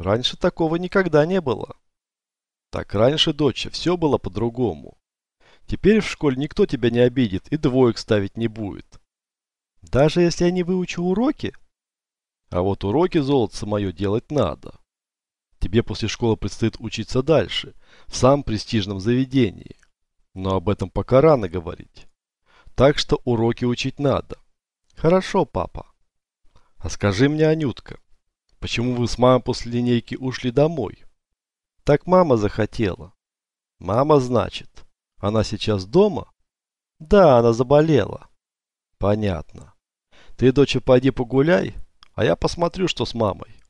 Раньше такого никогда не было. Так раньше, дочь, все было по-другому. Теперь в школе никто тебя не обидит и двоек ставить не будет. Даже если я не выучу уроки? А вот уроки, золотце мое, делать надо. Тебе после школы предстоит учиться дальше, в самом престижном заведении. Но об этом пока рано говорить. Так что уроки учить надо. Хорошо, папа. А скажи мне, Анютка, почему вы с мамой после линейки ушли домой? Так мама захотела. Мама, значит. Она сейчас дома? Да, она заболела. Понятно. Ты, доча, пойди погуляй, а я посмотрю, что с мамой.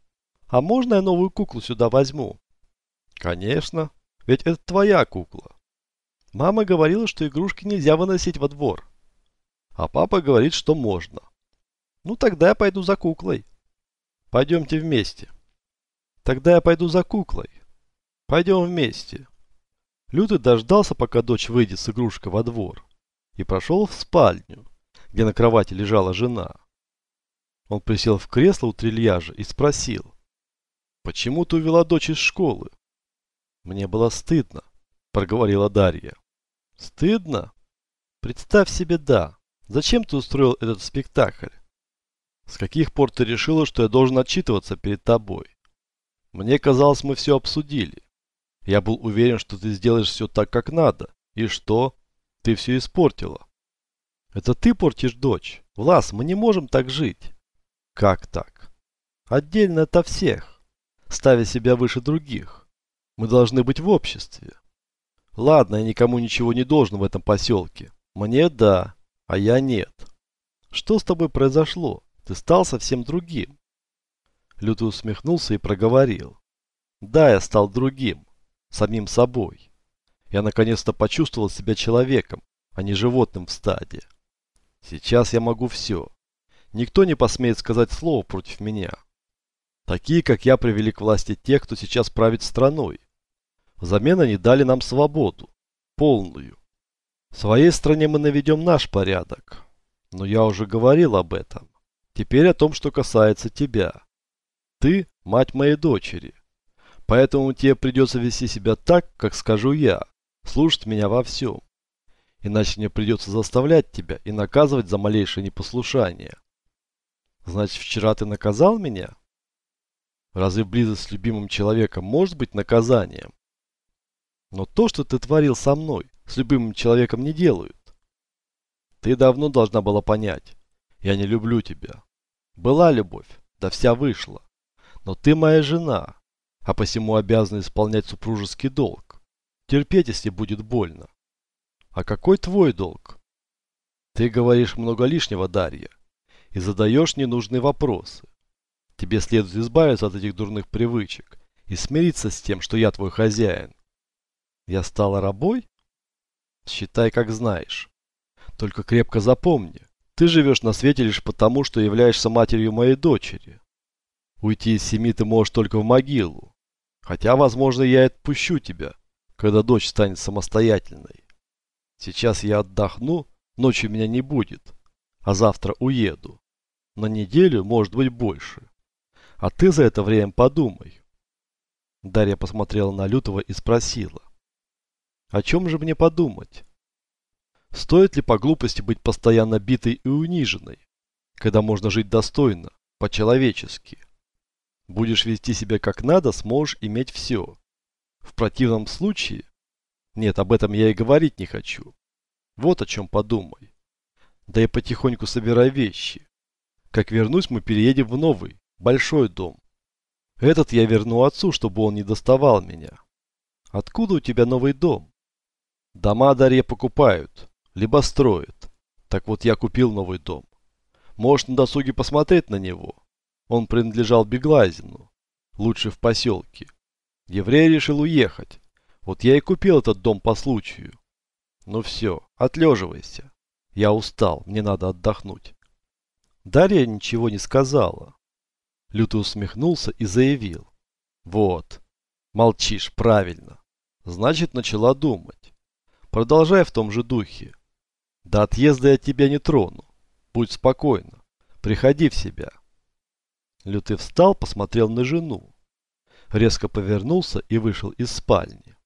А можно я новую куклу сюда возьму? Конечно, ведь это твоя кукла. Мама говорила, что игрушки нельзя выносить во двор. А папа говорит, что можно. Ну тогда я пойду за куклой. Пойдемте вместе. Тогда я пойду за куклой. Пойдем вместе. Лютый дождался, пока дочь выйдет с игрушкой во двор, и прошел в спальню, где на кровати лежала жена. Он присел в кресло у трильяжа и спросил, «Почему ты увела дочь из школы?» «Мне было стыдно», – проговорила Дарья. «Стыдно? Представь себе, да. Зачем ты устроил этот спектакль? С каких пор ты решила, что я должен отчитываться перед тобой? Мне казалось, мы все обсудили. Я был уверен, что ты сделаешь все так, как надо. И что? Ты все испортила. Это ты портишь дочь. Влас, мы не можем так жить. Как так? Отдельно от всех. Ставя себя выше других. Мы должны быть в обществе. Ладно, я никому ничего не должен в этом поселке. Мне да, а я нет. Что с тобой произошло? Ты стал совсем другим. Лютый усмехнулся и проговорил. Да, я стал другим самим собой. Я наконец-то почувствовал себя человеком, а не животным в стаде. Сейчас я могу все. Никто не посмеет сказать слово против меня. Такие, как я, привели к власти тех, кто сейчас правит страной. Взамен они дали нам свободу. Полную. В своей стране мы наведем наш порядок. Но я уже говорил об этом. Теперь о том, что касается тебя. Ты – мать моей дочери. Поэтому тебе придется вести себя так, как скажу я, слушать меня во всем. Иначе мне придется заставлять тебя и наказывать за малейшее непослушание. Значит, вчера ты наказал меня? Разве близость с любимым человеком может быть наказанием? Но то, что ты творил со мной, с любимым человеком не делают. Ты давно должна была понять. Я не люблю тебя. Была любовь, да вся вышла. Но ты моя жена а посему обязаны исполнять супружеский долг. Терпеть, если будет больно. А какой твой долг? Ты говоришь много лишнего, Дарья, и задаешь ненужные вопросы. Тебе следует избавиться от этих дурных привычек и смириться с тем, что я твой хозяин. Я стала рабой? Считай, как знаешь. Только крепко запомни, ты живешь на свете лишь потому, что являешься матерью моей дочери. Уйти из семьи ты можешь только в могилу. Хотя, возможно, я отпущу тебя, когда дочь станет самостоятельной. Сейчас я отдохну, ночью меня не будет, а завтра уеду. На неделю, может быть, больше. А ты за это время подумай. Дарья посмотрела на Лютого и спросила. О чем же мне подумать? Стоит ли по глупости быть постоянно битой и униженной, когда можно жить достойно, по-человечески? Будешь вести себя как надо, сможешь иметь все. В противном случае... Нет, об этом я и говорить не хочу. Вот о чем подумай. Да и потихоньку собирай вещи. Как вернусь, мы переедем в новый, большой дом. Этот я верну отцу, чтобы он не доставал меня. Откуда у тебя новый дом? Дома Дарья покупают, либо строят. Так вот я купил новый дом. Можешь на досуге посмотреть на него. Он принадлежал Беглазину, лучше в поселке. Еврей решил уехать. Вот я и купил этот дом по случаю. Ну все, отлеживайся. Я устал, мне надо отдохнуть. Дарья ничего не сказала. Лютый усмехнулся и заявил. Вот, молчишь, правильно. Значит, начала думать. Продолжай в том же духе. До отъезда я тебя не трону. Будь спокойна. Приходи в себя. Лютый встал, посмотрел на жену. резко повернулся и вышел из спальни.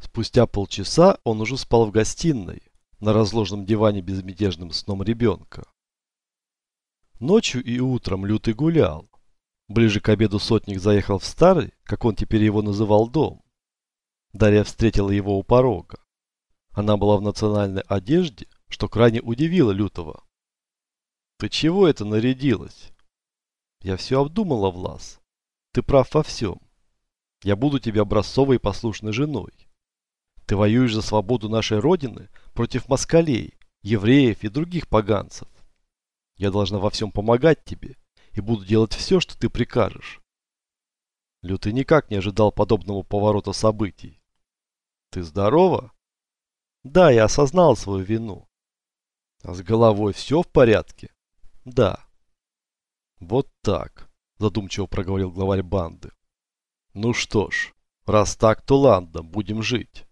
Спустя полчаса он уже спал в гостиной, на разложенном диване безмятежным сном ребенка. Ночью и утром Лютый гулял. Ближе к обеду сотник заехал в старый, как он теперь его называл, дом. Дарья встретила его у порога. Она была в национальной одежде, что крайне удивило Лютого. «Ты чего это нарядилась?» «Я все обдумала, Влас. Ты прав во всем. Я буду тебе образцовой и послушной женой. Ты воюешь за свободу нашей Родины против москалей, евреев и других поганцев. Я должна во всем помогать тебе и буду делать все, что ты прикажешь. Лютый никак не ожидал подобного поворота событий. Ты здорова? Да, я осознал свою вину. А с головой все в порядке? Да. Вот так, задумчиво проговорил главарь банды. Ну что ж, раз так, то ладно, будем жить.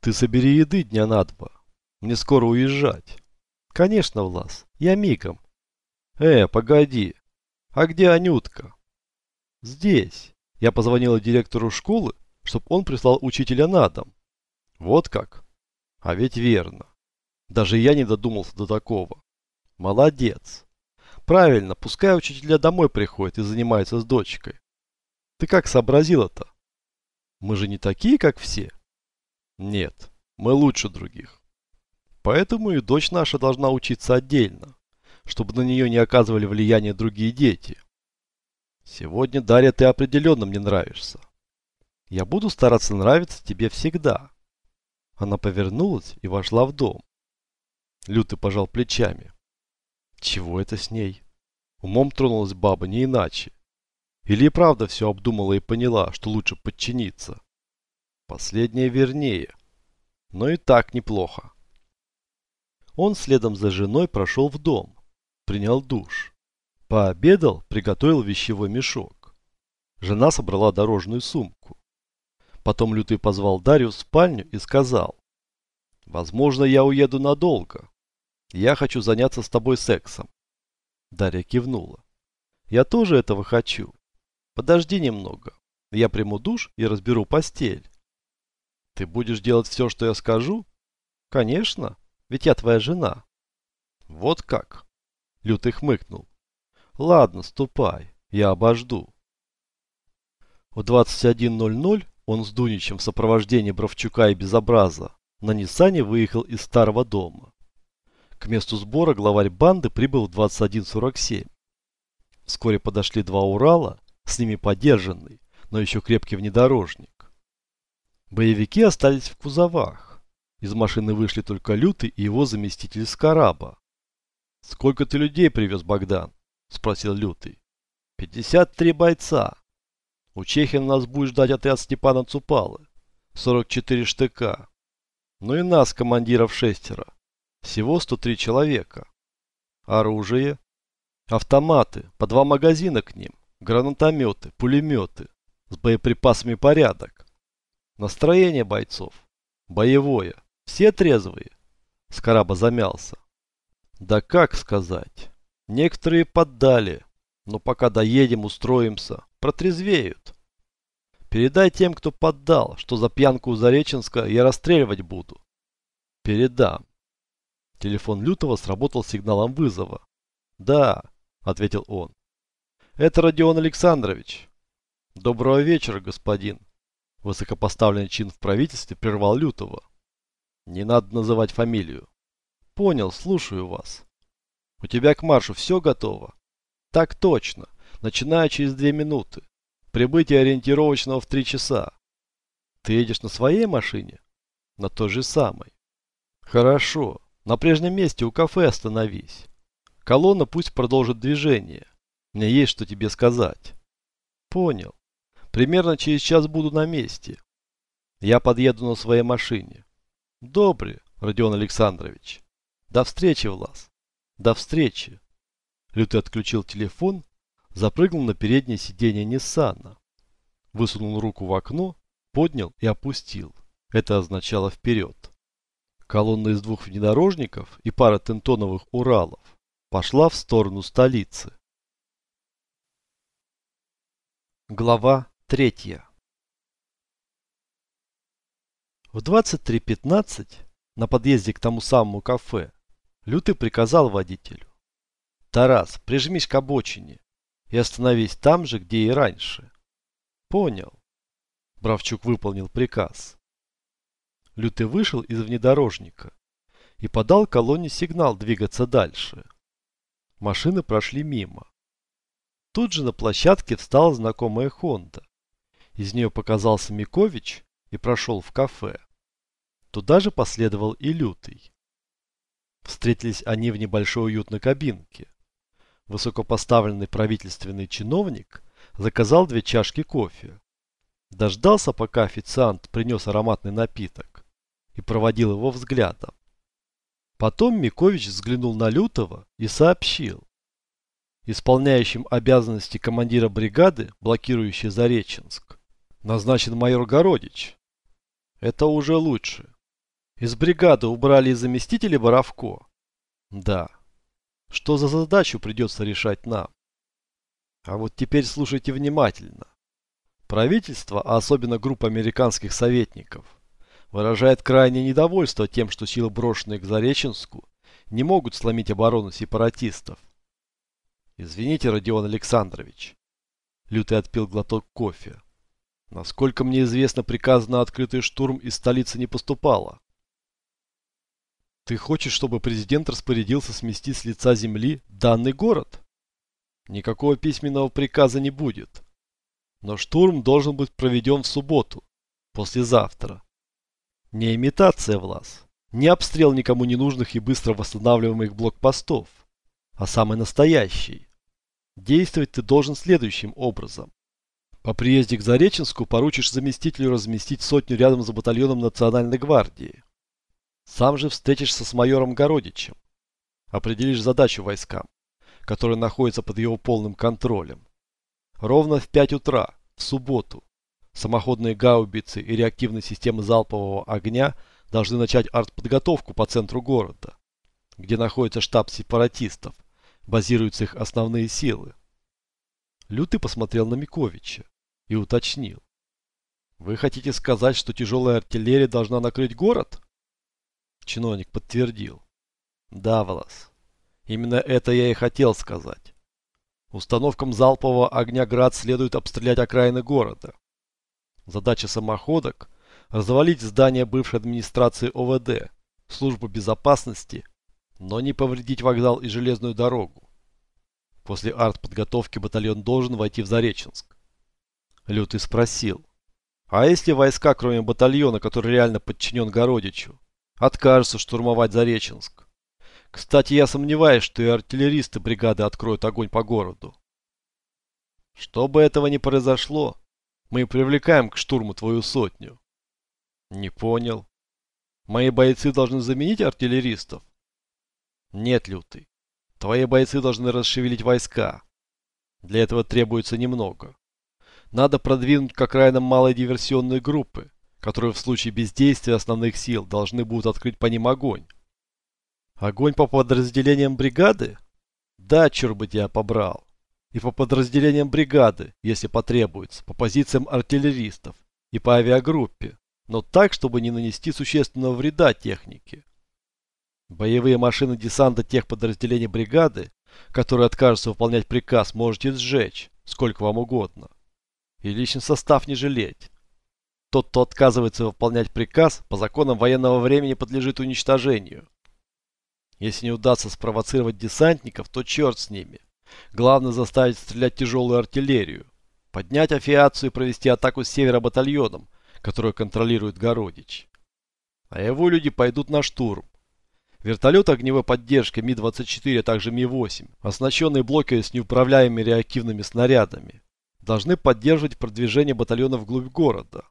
Ты собери еды дня на два. Мне скоро уезжать. Конечно, Влас, я мигом. Э, погоди. А где Анютка? Здесь. Я позвонила директору школы, чтобы он прислал учителя на дом. Вот как? А ведь верно. Даже я не додумался до такого. Молодец. Правильно, пускай учителя домой приходят и занимаются с дочкой. Ты как сообразила-то? Мы же не такие, как все. Нет, мы лучше других. Поэтому и дочь наша должна учиться отдельно, чтобы на нее не оказывали влияние другие дети. Сегодня, Дарья, ты определенно мне нравишься. Я буду стараться нравиться тебе всегда. Она повернулась и вошла в дом. Лютый пожал плечами. Чего это с ней? Умом тронулась баба не иначе. Или и правда все обдумала и поняла, что лучше подчиниться. Последнее вернее. Но и так неплохо. Он следом за женой прошел в дом. Принял душ. Пообедал, приготовил вещевой мешок. Жена собрала дорожную сумку. Потом Лютый позвал Дарью в спальню и сказал. «Возможно, я уеду надолго. Я хочу заняться с тобой сексом». Дарья кивнула. «Я тоже этого хочу. Подожди немного. Я приму душ и разберу постель». «Ты будешь делать все, что я скажу?» «Конечно, ведь я твоя жена». «Вот как?» Лютый хмыкнул. «Ладно, ступай, я обожду». В 21.00 он с Дуничем в сопровождении Бровчука и Безобраза на Ниссане выехал из старого дома. К месту сбора главарь банды прибыл в 21.47. Вскоре подошли два Урала, с ними подержанный, но еще крепкий внедорожник. Боевики остались в кузовах. Из машины вышли только Лютый и его заместитель Скараба. «Сколько ты людей привез, Богдан?» – спросил Лютый. «Пятьдесят три бойца. У Чехина нас будет ждать отряд Степана Цупалы. 44 штыка. Ну и нас, командиров шестеро. Всего 103 человека. Оружие. Автоматы, по два магазина к ним. Гранатометы, пулеметы. С боеприпасами порядок. Настроение бойцов. Боевое. Все трезвые. Скараба замялся. Да как сказать. Некоторые поддали. Но пока доедем, устроимся протрезвеют. Передай тем, кто поддал, что за пьянку у Зареченска я расстреливать буду. Передам. Телефон Лютого сработал сигналом вызова. Да, ответил он. Это Родион Александрович. Доброго вечера, господин. Высокопоставленный чин в правительстве прервал Лютого. Не надо называть фамилию. Понял, слушаю вас. У тебя к маршу все готово? Так точно начиная через две минуты. Прибытие ориентировочного в три часа. Ты едешь на своей машине? На той же самой. Хорошо. На прежнем месте у кафе остановись. Колонна пусть продолжит движение. Мне есть что тебе сказать. Понял. Примерно через час буду на месте. Я подъеду на своей машине. Добрый, Родион Александрович. До встречи, Влас. До встречи. Лютый отключил телефон запрыгнул на переднее сиденье Ниссана. Высунул руку в окно, поднял и опустил. Это означало вперед. Колонна из двух внедорожников и пара тентоновых Уралов пошла в сторону столицы. Глава Третья. В 23.15 на подъезде к тому самому кафе Лютый приказал водителю. «Тарас, прижмись к обочине и остановись там же, где и раньше». «Понял». Бравчук выполнил приказ. Лютый вышел из внедорожника и подал колонне сигнал двигаться дальше. Машины прошли мимо. Тут же на площадке встала знакомая Хонда. Из нее показался Микович и прошел в кафе. Туда же последовал и Лютый. Встретились они в небольшой уютной кабинке. Высокопоставленный правительственный чиновник заказал две чашки кофе. Дождался, пока официант принес ароматный напиток и проводил его взглядом. Потом Микович взглянул на Лютого и сообщил. Исполняющим обязанности командира бригады, блокирующей Зареченск, назначен майор Городич. Это уже лучше. Из бригады убрали и заместителя Боровко? Да. Что за задачу придется решать нам? А вот теперь слушайте внимательно. Правительство, а особенно группа американских советников, выражает крайнее недовольство тем, что силы, брошенные к Зареченску, не могут сломить оборону сепаратистов. Извините, Родион Александрович. Лютый отпил глоток кофе. Насколько мне известно, приказ на открытый штурм из столицы не поступало. Ты хочешь, чтобы президент распорядился сместить с лица земли данный город? Никакого письменного приказа не будет. Но штурм должен быть проведен в субботу, послезавтра. Не имитация влас, не обстрел никому не нужных и быстро восстанавливаемых блокпостов, а самый настоящий. Действовать ты должен следующим образом. По приезде к Зареченску поручишь заместителю разместить сотню рядом с батальоном Национальной гвардии. Сам же встретишься с майором Городичем. Определишь задачу войскам, которые находятся под его полным контролем. Ровно в 5 утра, в субботу, самоходные гаубицы и реактивные системы залпового огня должны начать артподготовку по центру города, где находится штаб сепаратистов, базируются их основные силы. Лютый посмотрел на Миковича и уточнил. Вы хотите сказать, что тяжелая артиллерия должна накрыть город? Чиновник подтвердил. Да, Влас. Именно это я и хотел сказать. Установкам залпового огня град следует обстрелять окраины города. Задача самоходок – развалить здание бывшей администрации ОВД, службы безопасности, но не повредить вокзал и железную дорогу. После артподготовки батальон должен войти в Зареченск. Лютый спросил, а если войска, кроме батальона, который реально подчинен Городичу, откажется штурмовать Зареченск. Кстати, я сомневаюсь, что и артиллеристы бригады откроют огонь по городу. Чтобы этого не произошло, мы привлекаем к штурму твою сотню. Не понял. Мои бойцы должны заменить артиллеристов? Нет, Лютый. Твои бойцы должны расшевелить войска. Для этого требуется немного. Надо продвинуть к окраинам малой диверсионной группы, которые в случае бездействия основных сил должны будут открыть по ним огонь. Огонь по подразделениям бригады? Да, черт бы тебя побрал. И по подразделениям бригады, если потребуется, по позициям артиллеристов и по авиагруппе, но так, чтобы не нанести существенного вреда технике. Боевые машины десанта тех подразделений бригады, которые откажутся выполнять приказ, можете сжечь, сколько вам угодно. И личный состав не жалеть. Тот, кто отказывается выполнять приказ, по законам военного времени подлежит уничтожению. Если не удастся спровоцировать десантников, то черт с ними. Главное заставить стрелять тяжелую артиллерию, поднять авиацию и провести атаку с севера батальоном, которую контролирует Городич. А его люди пойдут на штурм. Вертолет огневой поддержки Ми-24, а также Ми-8, оснащенные блоками с неуправляемыми реактивными снарядами, должны поддерживать продвижение батальона вглубь города.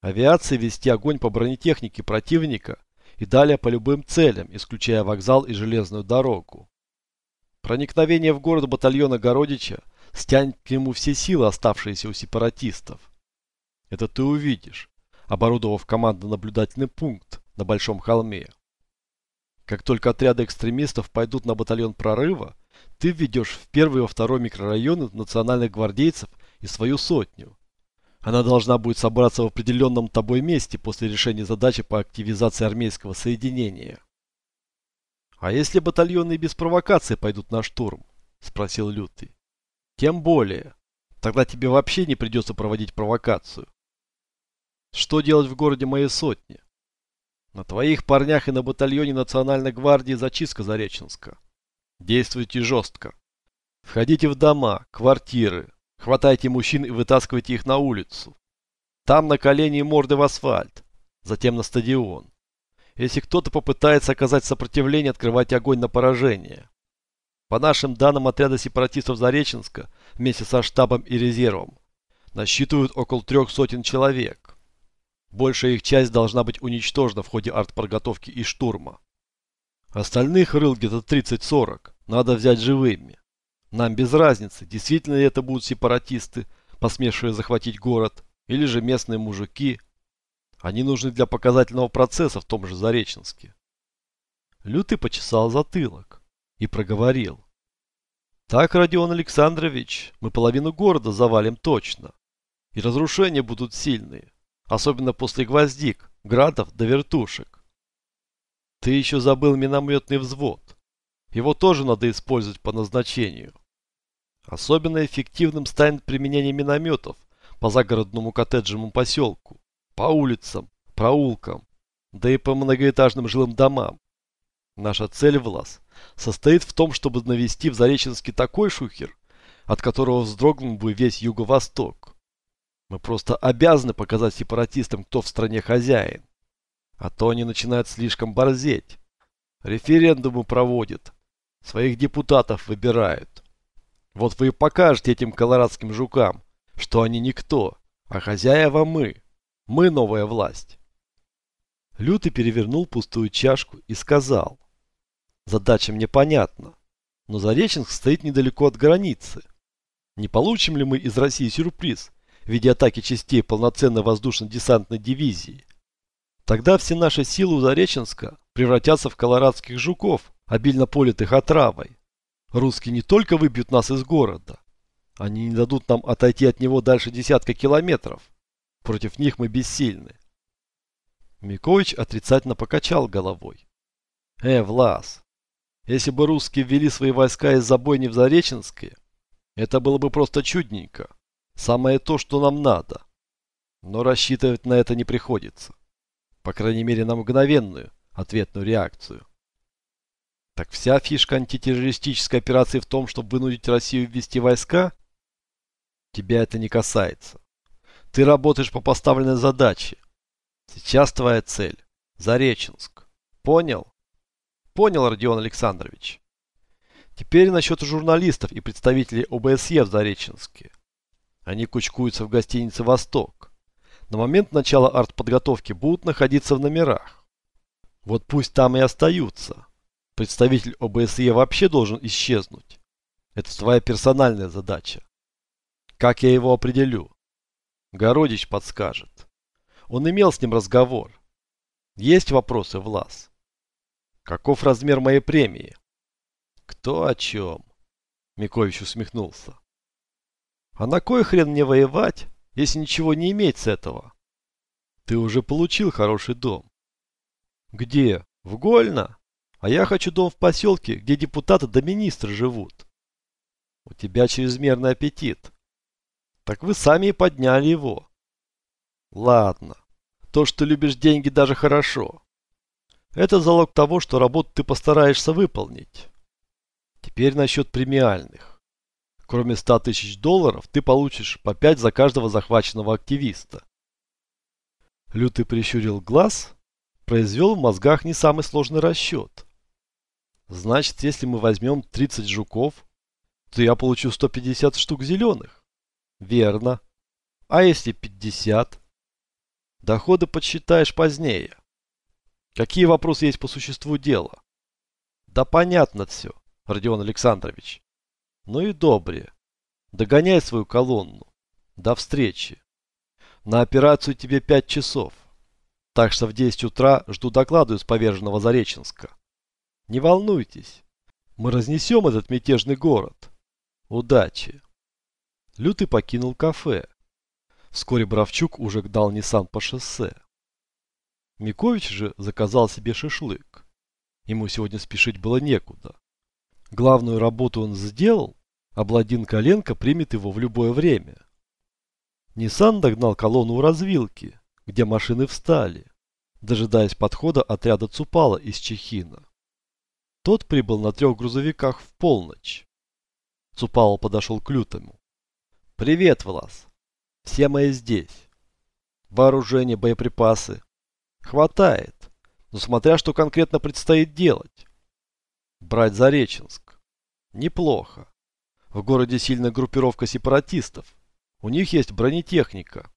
Авиации вести огонь по бронетехнике противника и далее по любым целям, исключая вокзал и железную дорогу. Проникновение в город батальона Городича стянет к нему все силы, оставшиеся у сепаратистов. Это ты увидишь, оборудовав командно-наблюдательный пункт на Большом холме. Как только отряды экстремистов пойдут на батальон прорыва, ты введешь в первый и во второй микрорайоны национальных гвардейцев и свою сотню. Она должна будет собраться в определенном тобой месте после решения задачи по активизации армейского соединения. «А если батальоны без провокации пойдут на штурм?» – спросил Лютый. «Тем более. Тогда тебе вообще не придется проводить провокацию. Что делать в городе моей сотни? На твоих парнях и на батальоне Национальной гвардии зачистка Зареченска. Действуйте жестко. Входите в дома, квартиры, хватайте мужчин и вытаскивайте их на улицу. Там на колени и морды в асфальт, затем на стадион. Если кто-то попытается оказать сопротивление, открывайте огонь на поражение. По нашим данным, отряда сепаратистов Зареченска вместе со штабом и резервом насчитывают около трех сотен человек. Большая их часть должна быть уничтожена в ходе артподготовки и штурма. Остальных рыл где-то 30-40 надо взять живыми. Нам без разницы, действительно ли это будут сепаратисты, посмевшие захватить город, или же местные мужики, они нужны для показательного процесса в том же Зареченске. Лютый почесал затылок и проговорил. Так, Родион Александрович, мы половину города завалим точно. И разрушения будут сильные, особенно после гвоздик, градов до вертушек. Ты еще забыл минометный взвод. Его тоже надо использовать по назначению. Особенно эффективным станет применение минометов по загородному коттеджному поселку по улицам, проулкам, да и по многоэтажным жилым домам. Наша цель, Влас, состоит в том, чтобы навести в Зареченске такой шухер, от которого вздрогнул бы весь Юго-Восток. Мы просто обязаны показать сепаратистам, кто в стране хозяин. А то они начинают слишком борзеть. Референдумы проводят, своих депутатов выбирают. Вот вы и покажете этим колорадским жукам, что они никто, а хозяева мы. Мы новая власть. Лютый перевернул пустую чашку и сказал. Задача мне понятна, но Зареченск стоит недалеко от границы. Не получим ли мы из России сюрприз в виде атаки частей полноценной воздушно-десантной дивизии? Тогда все наши силы у Зареченска превратятся в колорадских жуков, обильно политых отравой. Русские не только выбьют нас из города, они не дадут нам отойти от него дальше десятка километров. Против них мы бессильны. Микович отрицательно покачал головой. Э, Влас, если бы русские ввели свои войска из забойни в Зареченское, это было бы просто чудненько. Самое то, что нам надо. Но рассчитывать на это не приходится. По крайней мере, на мгновенную ответную реакцию. Так вся фишка антитеррористической операции в том, чтобы вынудить Россию ввести войска? Тебя это не касается. Ты работаешь по поставленной задаче. Сейчас твоя цель – Зареченск. Понял? Понял, Родион Александрович. Теперь насчет журналистов и представителей ОБСЕ в Зареченске. Они кучкуются в гостинице «Восток». На момент начала артподготовки будут находиться в номерах. Вот пусть там и остаются. Представитель ОБСЕ вообще должен исчезнуть. Это твоя персональная задача. Как я его определю? Городич подскажет. Он имел с ним разговор. Есть вопросы, Влас? Каков размер моей премии? Кто о чем? Микович усмехнулся. А на кой хрен мне воевать, если ничего не иметь с этого? Ты уже получил хороший дом. Где? В Гольно? А я хочу дом в поселке, где депутаты да министры живут. У тебя чрезмерный аппетит. Так вы сами и подняли его. Ладно. То, что любишь деньги, даже хорошо. Это залог того, что работу ты постараешься выполнить. Теперь насчет премиальных. Кроме 100 тысяч долларов, ты получишь по 5 за каждого захваченного активиста. Лютый прищурил глаз, произвел в мозгах не самый сложный расчет. Значит, если мы возьмем 30 жуков, то я получу 150 штук зеленых. Верно. А если 50? Доходы подсчитаешь позднее. Какие вопросы есть по существу дела? Да понятно все, Родион Александрович. Ну и добре. Догоняй свою колонну. До встречи. На операцию тебе 5 часов. Так что в 10 утра жду доклада из поверженного Зареченска. Не волнуйтесь. Мы разнесем этот мятежный город. Удачи. Лютый покинул кафе. Вскоре Бравчук уже гнал Ниссан по шоссе. Микович же заказал себе шашлык. Ему сегодня спешить было некуда. Главную работу он сделал, а Бладин Коленко примет его в любое время. Ниссан догнал колонну у развилки, где машины встали, дожидаясь подхода отряда Цупала из Чехина. Тот прибыл на трех грузовиках в полночь. Цупало подошел к Лютому. «Привет, Влас. Все мои здесь. Вооружение, боеприпасы. Хватает, но смотря что конкретно предстоит делать. Брать Зареченск. Неплохо. В городе сильная группировка сепаратистов. У них есть бронетехника.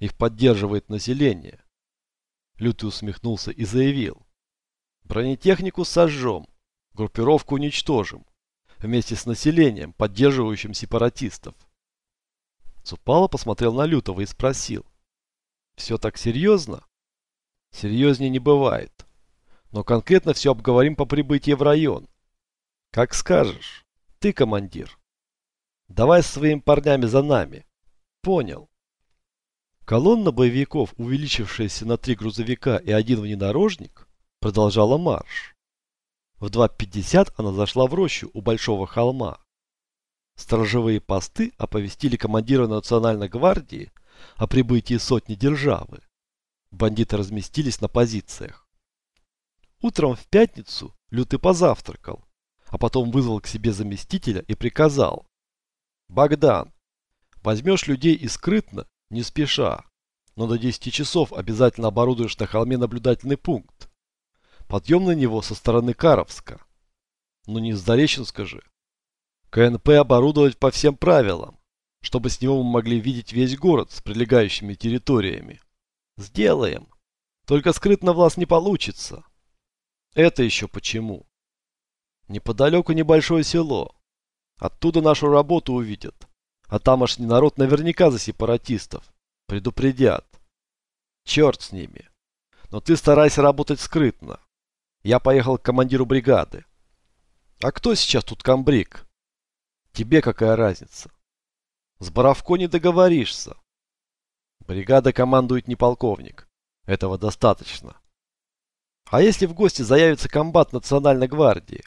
Их поддерживает население. Лютый усмехнулся и заявил. Бронетехнику сожжем. Группировку уничтожим. Вместе с населением, поддерживающим сепаратистов. Цупало посмотрел на Лютого и спросил. Все так серьезно? Серьезнее не бывает. Но конкретно все обговорим по прибытии в район. Как скажешь. Ты командир. Давай с своими парнями за нами. Понял. Колонна боевиков, увеличившаяся на три грузовика и один внедорожник, продолжала марш. В 2.50 она зашла в рощу у Большого холма. Сторожевые посты оповестили командира Национальной гвардии о прибытии сотни державы. Бандиты разместились на позициях. Утром в пятницу Лютый позавтракал, а потом вызвал к себе заместителя и приказал. «Богдан, возьмешь людей и не спеша, но до 10 часов обязательно оборудуешь на холме наблюдательный пункт. Подъем на него со стороны Каровска. Но не с Зареченска же. КНП оборудовать по всем правилам, чтобы с него мы могли видеть весь город с прилегающими территориями. Сделаем. Только скрытно в вас не получится. Это еще почему? Неподалеку небольшое село. Оттуда нашу работу увидят. А тамошний народ наверняка за сепаратистов. Предупредят. Черт с ними. Но ты старайся работать скрытно. Я поехал к командиру бригады. А кто сейчас тут комбриг? Тебе какая разница? С Боровко не договоришься. Бригада командует не полковник. Этого достаточно. А если в гости заявится комбат национальной гвардии?